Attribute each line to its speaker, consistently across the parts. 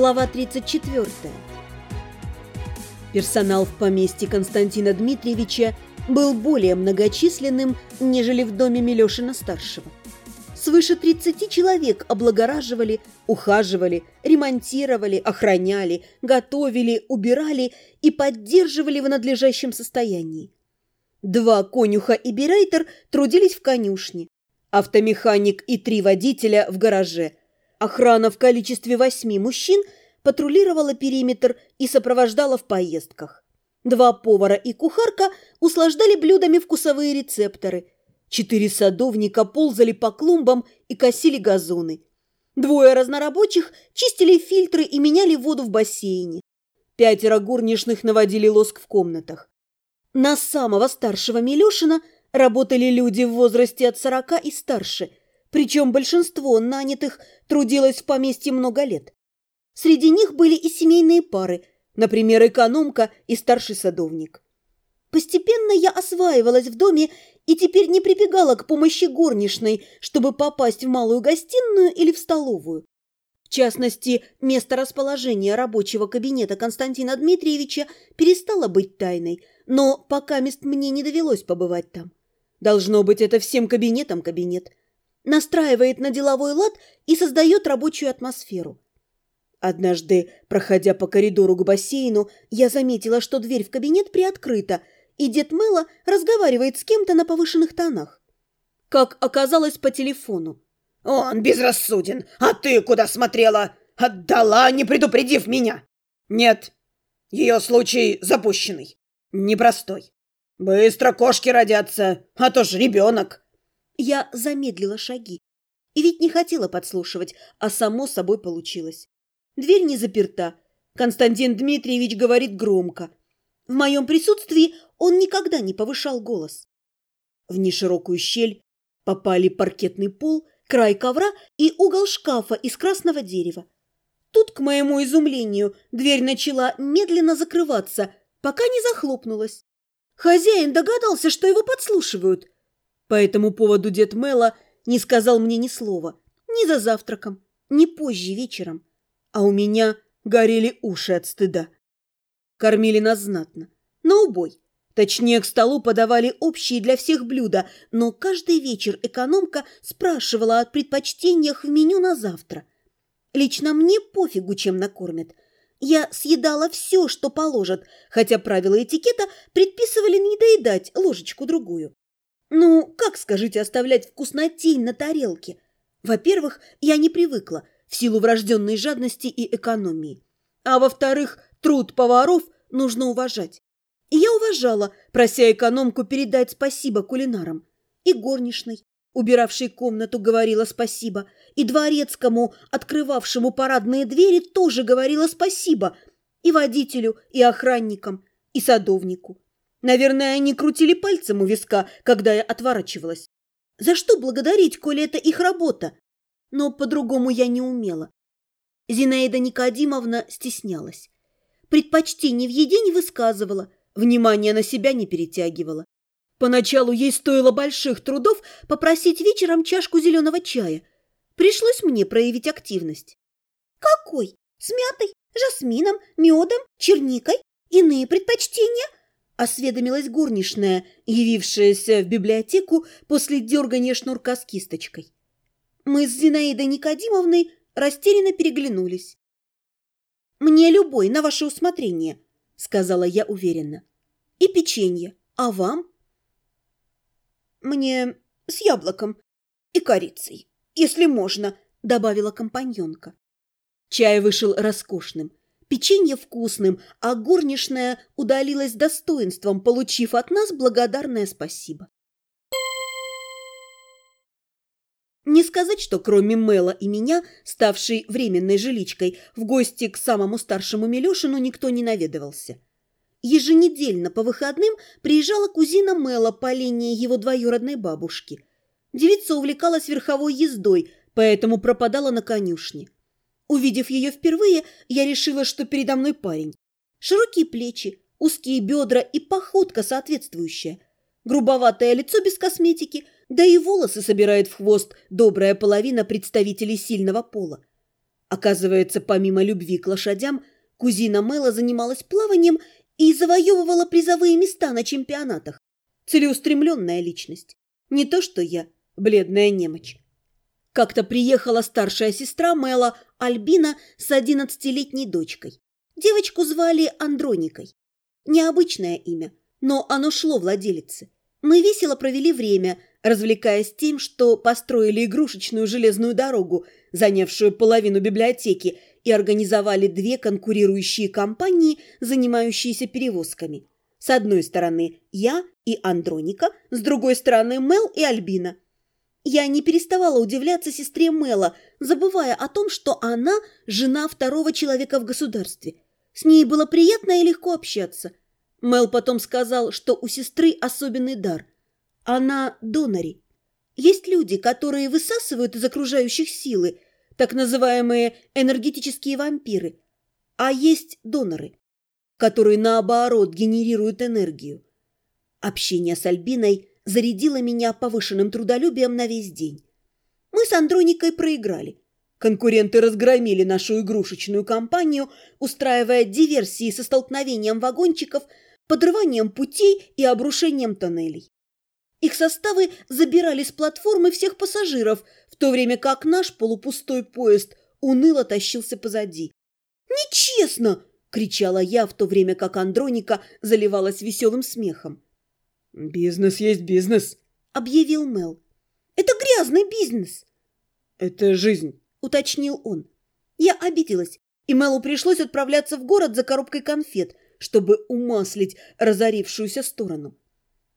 Speaker 1: Глава 34. Персонал в поместье Константина Дмитриевича был более многочисленным, нежели в доме Милешина-старшего. Свыше 30 человек облагораживали, ухаживали, ремонтировали, охраняли, готовили, убирали и поддерживали в надлежащем состоянии. Два конюха и бирайтер трудились в конюшне, автомеханик и три водителя в гараже. Охрана в количестве восьми мужчин патрулировала периметр и сопровождала в поездках. Два повара и кухарка услаждали блюдами вкусовые рецепторы. Четыре садовника ползали по клумбам и косили газоны. Двое разнорабочих чистили фильтры и меняли воду в бассейне. Пятеро горничных наводили лоск в комнатах. На самого старшего Милешина работали люди в возрасте от сорока и старше, причем большинство нанятых трудилось в поместье много лет. Среди них были и семейные пары, например, экономка и старший садовник. Постепенно я осваивалась в доме и теперь не прибегала к помощи горничной, чтобы попасть в малую гостиную или в столовую. В частности, место расположения рабочего кабинета Константина Дмитриевича перестало быть тайной, но пока мест мне не довелось побывать там. Должно быть, это всем кабинетом кабинет. Настраивает на деловой лад и создает рабочую атмосферу. Однажды, проходя по коридору к бассейну, я заметила, что дверь в кабинет приоткрыта, и дед Мэла разговаривает с кем-то на повышенных тонах. Как оказалось по телефону.
Speaker 2: «Он безрассуден, а ты куда смотрела? Отдала, не предупредив меня!» «Нет, ее случай запущенный, непростой. Быстро кошки родятся, а то ж ребенок!»
Speaker 1: Я замедлила шаги. И ведь не хотела подслушивать, а само собой получилось. Дверь не заперта. Константин Дмитриевич говорит громко. В моем присутствии он никогда не повышал голос. В неширокую щель попали паркетный пол, край ковра и угол шкафа из красного дерева. Тут, к моему изумлению, дверь начала медленно закрываться, пока не захлопнулась. Хозяин догадался, что его подслушивают. По этому поводу дед Мэла не сказал мне ни слова, ни за завтраком, ни позже вечером а у меня горели уши от стыда. Кормили нас знатно, на убой. Точнее, к столу подавали общие для всех блюда, но каждый вечер экономка спрашивала о предпочтениях в меню на завтра. Лично мне пофигу, чем накормят. Я съедала все, что положат, хотя правила этикета предписывали не доедать ложечку-другую. Ну, как, скажите, оставлять вкуснотень на тарелке? Во-первых, я не привыкла – в силу врожденной жадности и экономии. А во-вторых, труд поваров нужно уважать. И я уважала, прося экономку передать спасибо кулинарам. И горничной, убиравшей комнату, говорила спасибо. И дворецкому, открывавшему парадные двери, тоже говорила спасибо. И водителю, и охранникам, и садовнику. Наверное, они крутили пальцем у виска, когда я отворачивалась. За что благодарить, коли это их работа? но по-другому я не умела. Зинаида Никодимовна стеснялась. Предпочтений в еде не высказывала, внимания на себя не перетягивала. Поначалу ей стоило больших трудов попросить вечером чашку зеленого чая. Пришлось мне проявить активность. «Какой? С мятой, жасмином, медом, черникой? Иные предпочтения?» Осведомилась горничная, явившаяся в библиотеку после дергания шнурка с кисточкой. Мы с Зинаидой Никодимовной растерянно переглянулись. «Мне любой, на ваше усмотрение», — сказала я уверенно. «И печенье. А вам?» «Мне с яблоком и корицей, если можно», — добавила компаньонка. Чай вышел роскошным, печенье вкусным, а горничная удалилась достоинством, получив от нас благодарное спасибо. Не сказать, что кроме Мэла и меня, ставшей временной жиличкой, в гости к самому старшему Милешину никто не наведывался. Еженедельно по выходным приезжала кузина Мэла по линии его двоюродной бабушки. Девица увлекалась верховой ездой, поэтому пропадала на конюшне. Увидев ее впервые, я решила, что передо мной парень. Широкие плечи, узкие бедра и походка соответствующая. Грубоватое лицо без косметики – да и волосы собирает в хвост добрая половина представителей сильного пола. Оказывается, помимо любви к лошадям, кузина Мэла занималась плаванием и завоевывала призовые места на чемпионатах. Целеустремленная личность. Не то что я, бледная немочь. Как-то приехала старшая сестра Мэла, Альбина, с одиннадцатилетней дочкой. Девочку звали Андроникой. Необычное имя, но оно шло владелице. Мы весело провели время, развлекаясь тем, что построили игрушечную железную дорогу, занявшую половину библиотеки, и организовали две конкурирующие компании, занимающиеся перевозками. С одной стороны я и Андроника, с другой стороны Мел и Альбина. Я не переставала удивляться сестре Мела, забывая о том, что она жена второго человека в государстве. С ней было приятно и легко общаться. Мел потом сказал, что у сестры особенный дар. Она донори. Есть люди, которые высасывают из окружающих силы, так называемые энергетические вампиры, а есть доноры, которые, наоборот, генерируют энергию. Общение с Альбиной зарядило меня повышенным трудолюбием на весь день. Мы с Андроникой проиграли. Конкуренты разгромили нашу игрушечную компанию, устраивая диверсии со столкновением вагончиков – подрыванием путей и обрушением тоннелей. Их составы забирали с платформы всех пассажиров, в то время как наш полупустой поезд уныло тащился позади. «Нечестно!» – кричала я, в то время как Андроника заливалась веселым смехом.
Speaker 2: «Бизнес есть бизнес», –
Speaker 1: объявил Мел. «Это грязный бизнес».
Speaker 2: «Это жизнь», –
Speaker 1: уточнил он. Я обиделась, и Мелу пришлось отправляться в город за коробкой конфет – чтобы умаслить разорившуюся сторону.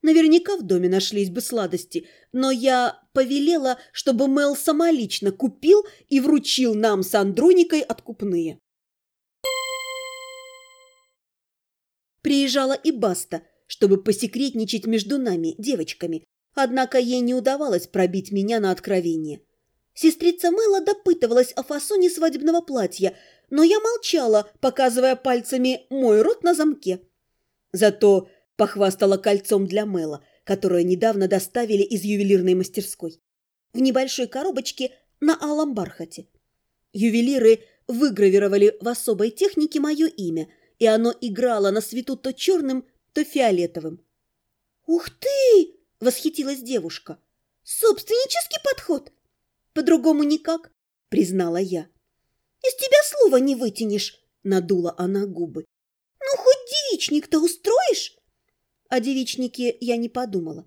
Speaker 1: Наверняка в доме нашлись бы сладости, но я повелела, чтобы Мел самолично купил и вручил нам с Андроникой откупные. Приезжала и Баста, чтобы посекретничать между нами, девочками, однако ей не удавалось пробить меня на откровение. Сестрица Мэла допытывалась о фасоне свадебного платья, но я молчала, показывая пальцами мой рот на замке. Зато похвастала кольцом для Мэла, которое недавно доставили из ювелирной мастерской. В небольшой коробочке на алом бархате. Ювелиры выгравировали в особой технике мое имя, и оно играло на свету то черным, то фиолетовым. «Ух ты!» – восхитилась девушка. «Собственнический подход!» «По-другому никак», – признала я. Из тебя слова не вытянешь, надула она губы. Ну, хоть девичник-то устроишь? О девичнике я не подумала.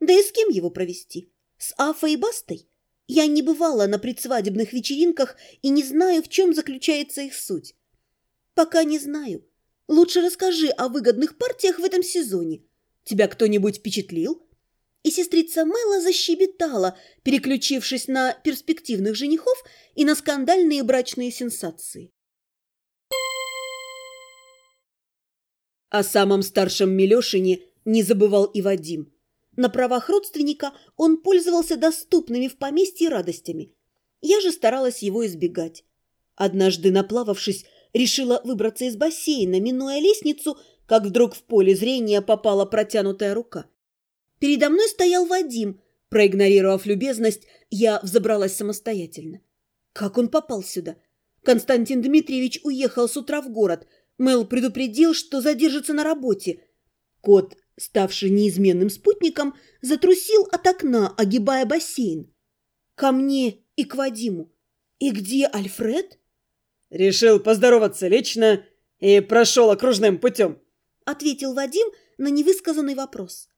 Speaker 1: Да и с кем его провести? С Афой и Бастой? Я не бывала на предсвадебных вечеринках и не знаю, в чем заключается их суть. Пока не знаю. Лучше расскажи о выгодных партиях в этом сезоне. Тебя кто-нибудь впечатлил? и сестрица Мэла защебетала, переключившись на перспективных женихов и на скандальные брачные сенсации. О самом старшем Милешине не забывал и Вадим. На правах родственника он пользовался доступными в поместье радостями. Я же старалась его избегать. Однажды, наплававшись, решила выбраться из бассейна, минуя лестницу, как вдруг в поле зрения попала протянутая рука. Передо мной стоял Вадим. Проигнорировав любезность, я взобралась самостоятельно. Как он попал сюда? Константин Дмитриевич уехал с утра в город. Мэл предупредил, что задержится на работе. Кот, ставший неизменным спутником, затрусил от окна, огибая бассейн. Ко мне и к Вадиму. И где Альфред?
Speaker 2: Решил поздороваться лично и прошел окружным путем.
Speaker 1: Ответил Вадим на невысказанный вопрос.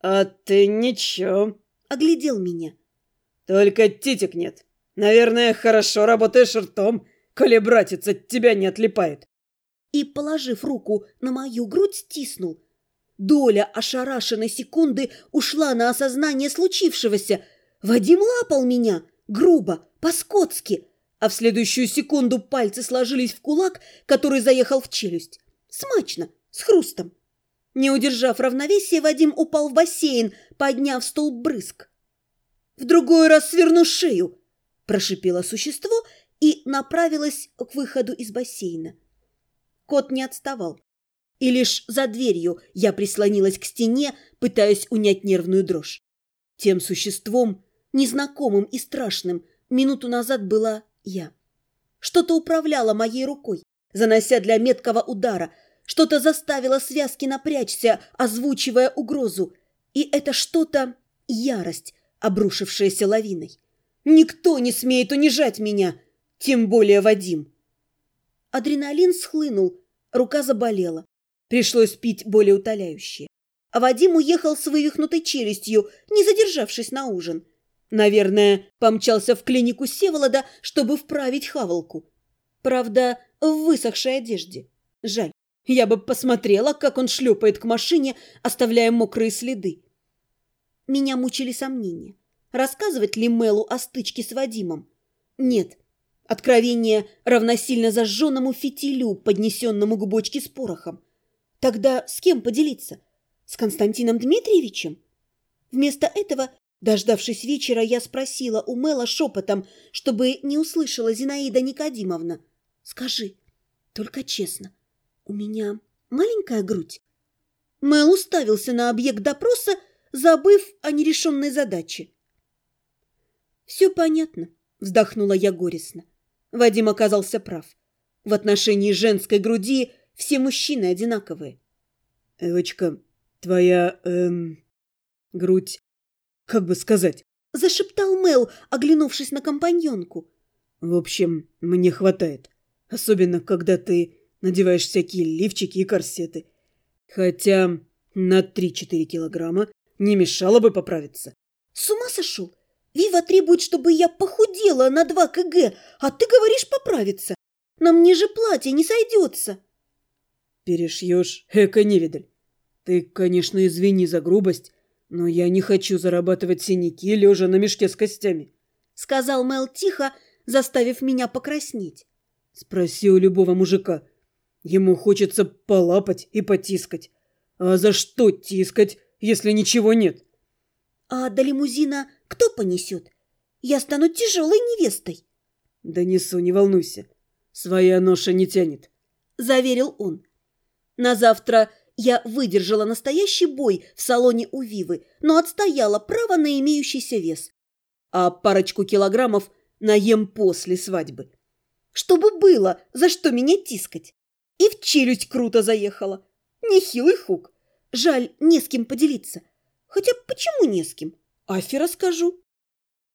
Speaker 2: «А ты ничего», —
Speaker 1: оглядел меня.
Speaker 2: «Только титик нет. Наверное, хорошо работаешь ртом, коли братец от тебя не отлипает».
Speaker 1: И, положив руку на мою грудь, стиснул. Доля ошарашенной секунды ушла на осознание случившегося. Вадим лапал меня, грубо, по-скотски, а в следующую секунду пальцы сложились в кулак, который заехал в челюсть. Смачно, с хрустом. Не удержав равновесия, Вадим упал в бассейн, подняв столб брызг. «В другой раз сверну шею!» – прошипело существо и направилось к выходу из бассейна. Кот не отставал. И лишь за дверью я прислонилась к стене, пытаясь унять нервную дрожь. Тем существом, незнакомым и страшным, минуту назад была я. Что-то управляло моей рукой, занося для меткого удара. Что-то заставило связки напрячься, озвучивая угрозу. И это что-то – ярость, обрушившаяся лавиной. Никто не смеет унижать меня, тем более Вадим. Адреналин схлынул, рука заболела. Пришлось пить более утоляющее. А Вадим уехал с вывихнутой челюстью, не задержавшись на ужин. Наверное, помчался в клинику Севолода, чтобы вправить хавалку. Правда, в высохшей одежде. Жаль, я бы посмотрела, как он шлепает к машине, оставляя мокрые следы. Меня мучили сомнения. Рассказывать ли Мелу о стычке с Вадимом? Нет. Откровение равносильно зажженному фитилю, поднесенному к бочке с порохом. Тогда с кем поделиться? С Константином Дмитриевичем? Вместо этого, дождавшись вечера, я спросила у Мэла шепотом, чтобы не услышала Зинаида Никодимовна. «Скажи, только честно, у меня маленькая грудь?» Мэл уставился на объект допроса, забыв о нерешенной задаче. «Все понятно», — вздохнула я горестно. Вадим оказался прав. В отношении женской груди все мужчины одинаковые.
Speaker 2: «Эвочка, твоя, эм, грудь, как бы сказать?»
Speaker 1: Зашептал Мел, оглянувшись на компаньонку.
Speaker 2: «В общем, мне хватает. Особенно, когда ты надеваешь всякие лифчики и корсеты. Хотя на 3-4 килограмма не мешало бы поправиться».
Speaker 1: «С ума сошел? Вива требует, чтобы я похудела на 2 кг, а ты говоришь поправиться. На мне же платье не сойдется».
Speaker 2: Перешьешь, эко-невидаль. Ты, конечно, извини за грубость, но я не хочу зарабатывать синяки, лежа на мешке с костями.
Speaker 1: Сказал Мел тихо, заставив меня покраснеть.
Speaker 2: Спроси у любого мужика. Ему хочется полапать и потискать. А за что тискать, если ничего нет?
Speaker 1: А до лимузина кто понесет? Я стану тяжелой невестой.
Speaker 2: Да несу, не волнуйся. Своя ноша не тянет.
Speaker 1: Заверил он. На завтра я выдержала настоящий бой в салоне у Вивы, но отстояла право на имеющийся вес. А парочку килограммов наем после свадьбы. Чтобы было, за что меня тискать. И в челюсть круто заехала. Нехилый хук. Жаль, не с кем поделиться. Хотя почему не с кем? Афи расскажу.